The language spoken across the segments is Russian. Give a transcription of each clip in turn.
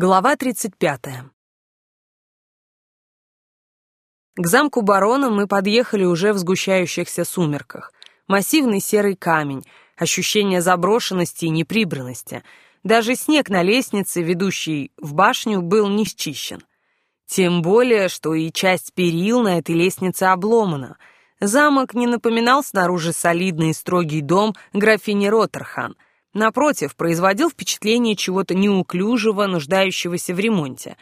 Глава 35. К замку барона мы подъехали уже в сгущающихся сумерках. Массивный серый камень, ощущение заброшенности и неприбранности. Даже снег на лестнице, ведущей в башню, был не счищен. Тем более, что и часть перил на этой лестнице обломана. Замок не напоминал снаружи солидный и строгий дом графини Роттерхан — Напротив, производил впечатление чего-то неуклюжего, нуждающегося в ремонте.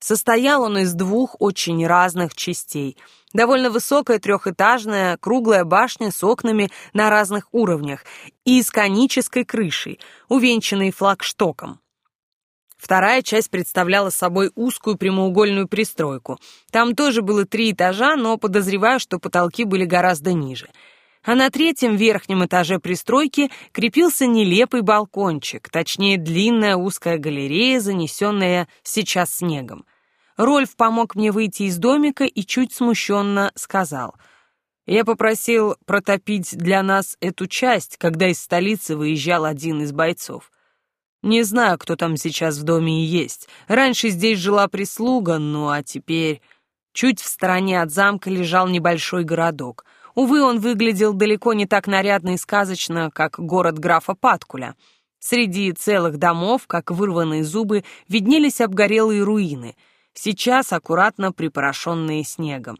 Состоял он из двух очень разных частей. Довольно высокая трехэтажная круглая башня с окнами на разных уровнях и с конической крышей, увенчанной флагштоком. Вторая часть представляла собой узкую прямоугольную пристройку. Там тоже было три этажа, но подозреваю, что потолки были гораздо ниже — а на третьем верхнем этаже пристройки крепился нелепый балкончик, точнее длинная узкая галерея, занесенная сейчас снегом. Рольф помог мне выйти из домика и чуть смущенно сказал. «Я попросил протопить для нас эту часть, когда из столицы выезжал один из бойцов. Не знаю, кто там сейчас в доме и есть. Раньше здесь жила прислуга, ну а теперь...» Чуть в стороне от замка лежал небольшой городок — Увы, он выглядел далеко не так нарядно и сказочно, как город графа Паткуля. Среди целых домов, как вырванные зубы, виднелись обгорелые руины, сейчас аккуратно припорошенные снегом.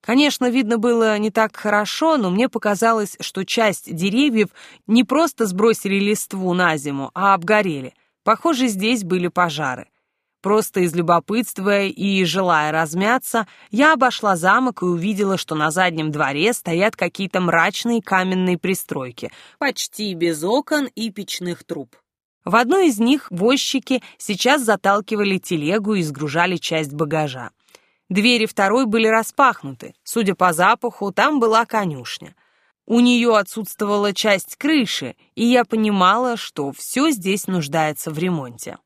Конечно, видно было не так хорошо, но мне показалось, что часть деревьев не просто сбросили листву на зиму, а обгорели. Похоже, здесь были пожары. Просто из любопытства и желая размяться, я обошла замок и увидела, что на заднем дворе стоят какие-то мрачные каменные пристройки, почти без окон и печных труб. В одной из них возчики сейчас заталкивали телегу и сгружали часть багажа. Двери второй были распахнуты. Судя по запаху, там была конюшня. У нее отсутствовала часть крыши, и я понимала, что все здесь нуждается в ремонте.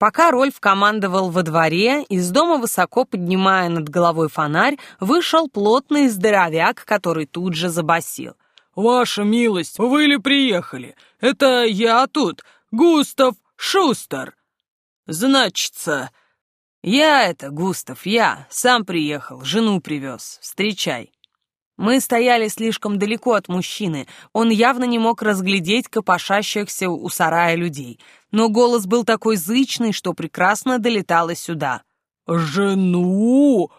Пока Рольф командовал во дворе, из дома, высоко поднимая над головой фонарь, вышел плотный здоровяк, который тут же забасил. «Ваша милость, вы ли приехали? Это я тут, Густав Шустер!» «Значится...» «Я это, Густав, я. Сам приехал, жену привез. Встречай». Мы стояли слишком далеко от мужчины, он явно не мог разглядеть копошащихся у сарая людей, но голос был такой зычный, что прекрасно долетало сюда. «Жену?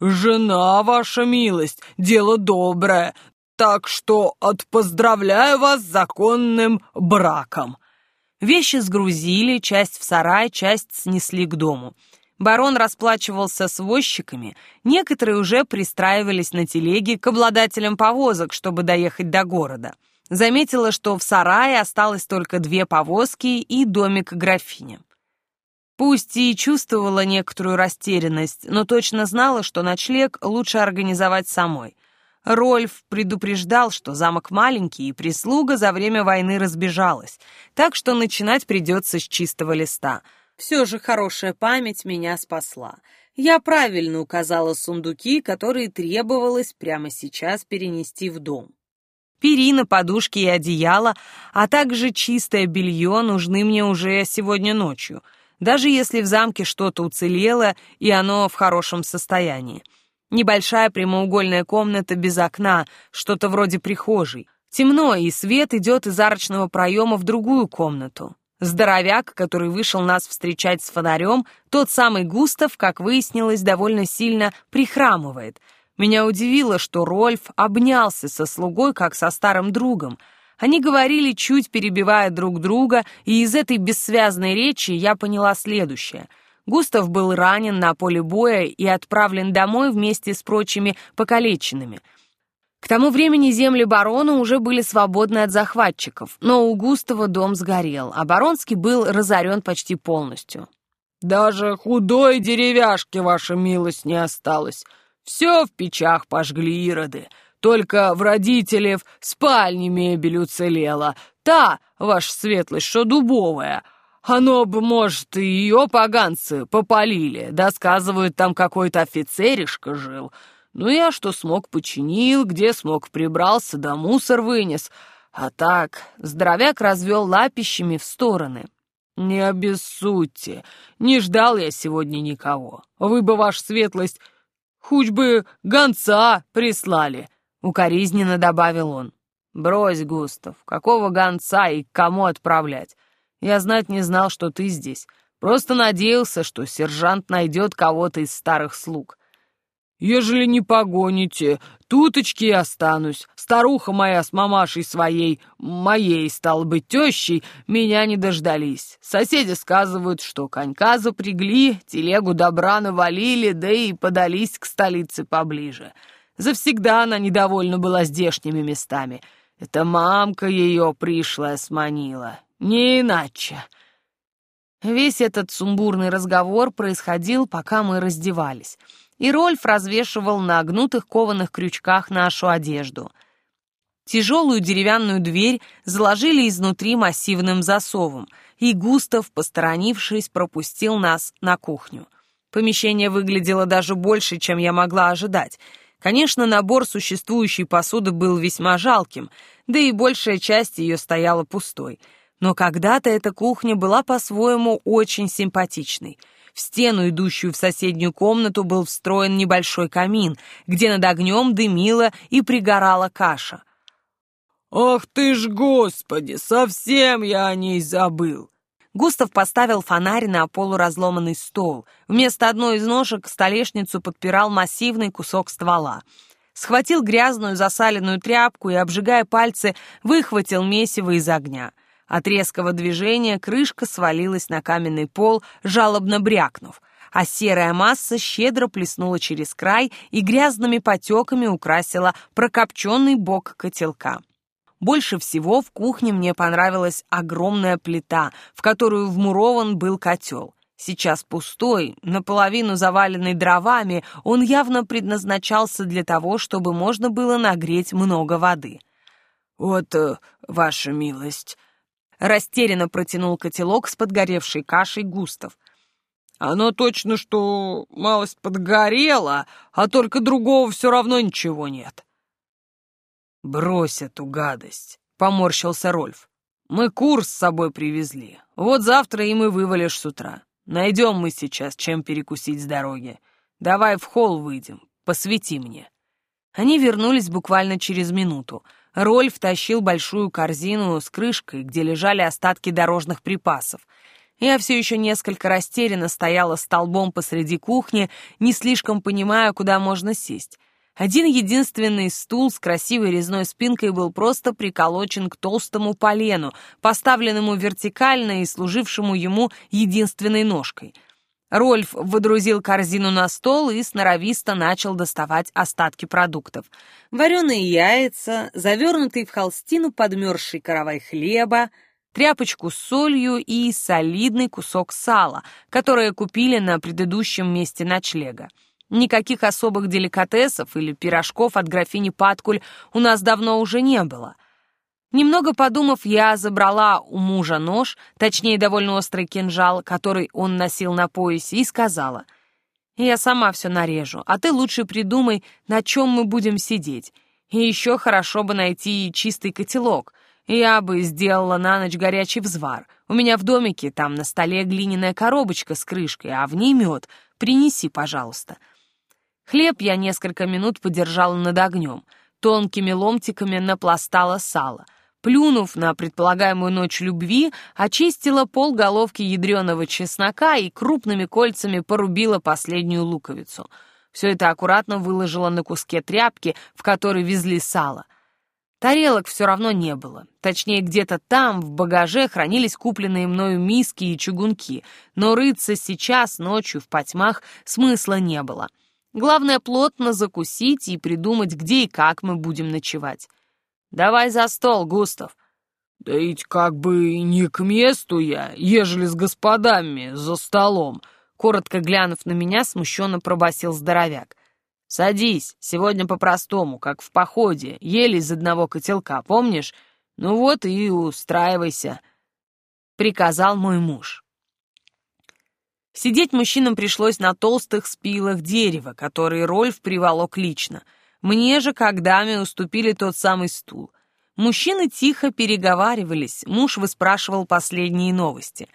Жена, ваша милость, дело доброе, так что отпоздравляю вас с законным браком». Вещи сгрузили, часть в сарай, часть снесли к дому. Барон расплачивался с возчиками, некоторые уже пристраивались на телеге к обладателям повозок, чтобы доехать до города. Заметила, что в сарае осталось только две повозки и домик графини. Пусть и чувствовала некоторую растерянность, но точно знала, что ночлег лучше организовать самой. Рольф предупреждал, что замок маленький, и прислуга за время войны разбежалась, так что начинать придется с чистого листа — все же хорошая память меня спасла. Я правильно указала сундуки, которые требовалось прямо сейчас перенести в дом. Перина, подушки и одеяло, а также чистое белье нужны мне уже сегодня ночью, даже если в замке что-то уцелело и оно в хорошем состоянии. Небольшая прямоугольная комната без окна, что-то вроде прихожей. Темно, и свет идет из арочного проема в другую комнату. Здоровяк, который вышел нас встречать с фонарем, тот самый Густав, как выяснилось, довольно сильно прихрамывает. Меня удивило, что Рольф обнялся со слугой, как со старым другом. Они говорили, чуть перебивая друг друга, и из этой бессвязной речи я поняла следующее. Густав был ранен на поле боя и отправлен домой вместе с прочими покалеченными — к тому времени земли барона уже были свободны от захватчиков, но у Густава дом сгорел, а баронский был разорен почти полностью. «Даже худой деревяшки, ваша милость, не осталось. Все в печах пожгли ироды. Только в родителев спальне мебель уцелела. Та, ваша светлость, что дубовая. Оно бы, может, и ее поганцы попалили. Да, сказывают, там какой-то офицеришка жил». Ну, я что смог починил, где смог прибрался, да мусор вынес. А так, здоровяк развел лапищами в стороны. «Не обессудьте, не ждал я сегодня никого. Вы бы, ваша светлость, хоть бы гонца прислали», — укоризненно добавил он. «Брось, Густав, какого гонца и к кому отправлять? Я знать не знал, что ты здесь. Просто надеялся, что сержант найдет кого-то из старых слуг. Ежели не погоните, туточки и останусь. Старуха моя с мамашей своей, моей, стал быть, тещей, меня не дождались. Соседи сказывают, что конька запрягли, телегу добра навалили, да и подались к столице поближе. Завсегда она недовольна была здешними местами. Это мамка ее пришлая сманила, не иначе. Весь этот сумбурный разговор происходил, пока мы раздевались — и Рольф развешивал на гнутых кованых крючках нашу одежду. Тяжелую деревянную дверь заложили изнутри массивным засовом, и Густав, посторонившись, пропустил нас на кухню. Помещение выглядело даже больше, чем я могла ожидать. Конечно, набор существующей посуды был весьма жалким, да и большая часть ее стояла пустой. Но когда-то эта кухня была по-своему очень симпатичной — в стену, идущую в соседнюю комнату, был встроен небольшой камин, где над огнем дымила и пригорала каша. «Ах ты ж, Господи, совсем я о ней забыл!» Густав поставил фонарь на полуразломанный стол. Вместо одной из ножек столешницу подпирал массивный кусок ствола. Схватил грязную засаленную тряпку и, обжигая пальцы, выхватил месиво из огня. От резкого движения крышка свалилась на каменный пол, жалобно брякнув, а серая масса щедро плеснула через край и грязными потеками украсила прокопченный бок котелка. Больше всего в кухне мне понравилась огромная плита, в которую вмурован был котел. Сейчас пустой, наполовину заваленный дровами, он явно предназначался для того, чтобы можно было нагреть много воды. «Вот, э, ваша милость», Растерянно протянул котелок с подгоревшей кашей Густав. «Оно точно, что малость подгорело, а только другого все равно ничего нет». «Брось эту гадость», — поморщился Рольф. «Мы кур с собой привезли. Вот завтра и вывалишь с утра. Найдем мы сейчас, чем перекусить с дороги. Давай в холл выйдем, посвети мне». Они вернулись буквально через минуту — Рольф тащил большую корзину с крышкой, где лежали остатки дорожных припасов. Я все еще несколько растерянно стояла столбом посреди кухни, не слишком понимая, куда можно сесть. Один единственный стул с красивой резной спинкой был просто приколочен к толстому полену, поставленному вертикально и служившему ему единственной ножкой — Рольф выдрузил корзину на стол и сноровисто начал доставать остатки продуктов. Вареные яйца, завернутый в холстину подмерзший каравай хлеба, тряпочку с солью и солидный кусок сала, которое купили на предыдущем месте ночлега. Никаких особых деликатесов или пирожков от графини Паткуль у нас давно уже не было — Немного подумав, я забрала у мужа нож, точнее, довольно острый кинжал, который он носил на поясе, и сказала, «Я сама все нарежу, а ты лучше придумай, на чем мы будем сидеть. И еще хорошо бы найти чистый котелок. Я бы сделала на ночь горячий взвар. У меня в домике там на столе глиняная коробочка с крышкой, а в ней мед. Принеси, пожалуйста». Хлеб я несколько минут подержала над огнем. Тонкими ломтиками напластала сало — Плюнув на предполагаемую ночь любви, очистила пол головки ядреного чеснока и крупными кольцами порубила последнюю луковицу. Все это аккуратно выложила на куске тряпки, в которой везли сало. Тарелок все равно не было. Точнее, где-то там, в багаже, хранились купленные мною миски и чугунки, но рыться сейчас, ночью, в потьмах, смысла не было. Главное, плотно закусить и придумать, где и как мы будем ночевать. Давай за стол, Густав. Да ведь как бы не к месту я, ежели с господами за столом. Коротко глянув на меня, смущенно пробасил здоровяк. Садись, сегодня по-простому, как в походе, ели из одного котелка, помнишь? Ну вот и устраивайся, приказал мой муж. Сидеть мужчинам пришлось на толстых спилах дерева, которые Рольф приволок лично — мне же, как даме, уступили тот самый стул. Мужчины тихо переговаривались, муж выспрашивал последние новости.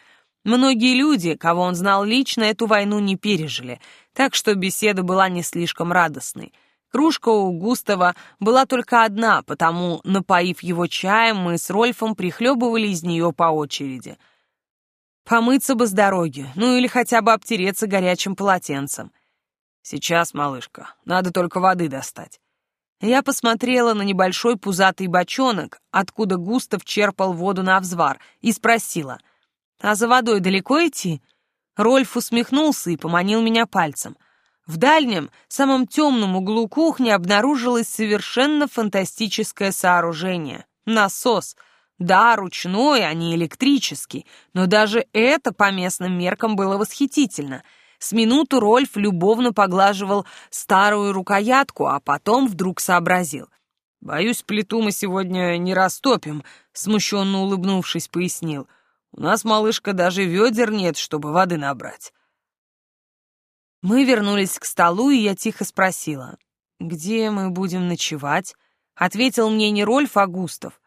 Многие люди, кого он знал лично, эту войну не пережили, так что беседа была не слишком радостной. Кружка у Густава была только одна, потому, напоив его чаем, мы с Рольфом прихлебывали из нее по очереди. Помыться бы с дороги, ну или хотя бы обтереться горячим полотенцем. Сейчас, малышка, надо только воды достать. Я посмотрела на небольшой пузатый бочонок, откуда Густав черпал воду на взвар, и спросила, «А за водой далеко идти?» Рольф усмехнулся и поманил меня пальцем. В дальнем, самом темном углу кухни обнаружилось совершенно фантастическое сооружение — насос. Да, ручной, а не электрический, но даже это по местным меркам было восхитительно — с минуту Рольф любовно поглаживал старую рукоятку, а потом вдруг сообразил. «Боюсь, плиту мы сегодня не растопим», — смущенно улыбнувшись, пояснил. «У нас, малышка, даже ведер нет, чтобы воды набрать». Мы вернулись к столу, и я тихо спросила. «Где мы будем ночевать?» Ответил мне не Рольф, а Густав.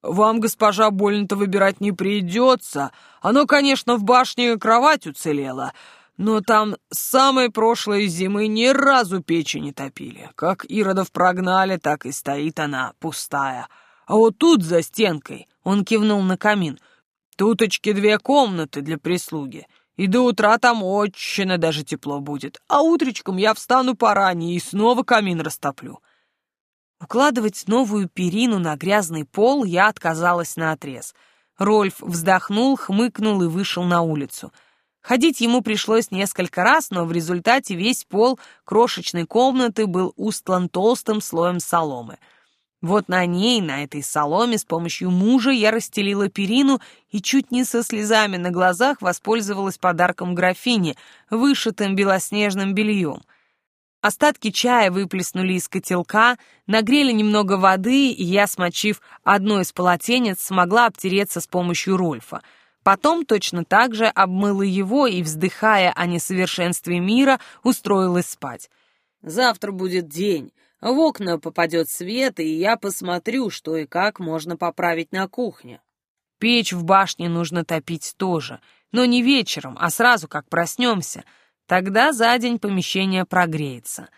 «Вам, госпожа, больно-то выбирать не придется. Оно, конечно, в башне кровать уцелела, но там с самой прошлой зимы ни разу печи не топили. Как Иродов прогнали, так и стоит она, пустая. А вот тут, за стенкой, он кивнул на камин, туточки две комнаты для прислуги. И до утра там очень даже тепло будет. А утречком я встану поранее и снова камин растоплю. Укладывать новую перину на грязный пол я отказалась наотрез. Рольф вздохнул, хмыкнул и вышел на улицу — Ходить ему пришлось несколько раз, но в результате весь пол крошечной комнаты был устлан толстым слоем соломы. Вот на ней, на этой соломе, с помощью мужа я расстелила перину и чуть не со слезами на глазах воспользовалась подарком графини, вышитым белоснежным бельем. Остатки чая выплеснули из котелка, нагрели немного воды, и я, смочив одно из полотенец, смогла обтереться с помощью Рольфа — Потом точно так же обмыла его и, вздыхая о несовершенстве мира, устроилась спать. «Завтра будет день. В окна попадет свет, и я посмотрю, что и как можно поправить на кухне. Печь в башне нужно топить тоже, но не вечером, а сразу, как проснемся. Тогда за день помещение прогреется.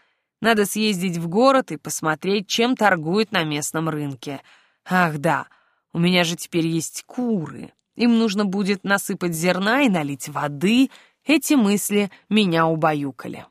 Надо съездить в город и посмотреть, чем торгуют на местном рынке. Ах да, у меня же теперь есть куры». Им нужно будет насыпать зерна и налить воды. Эти мысли меня убаюкали.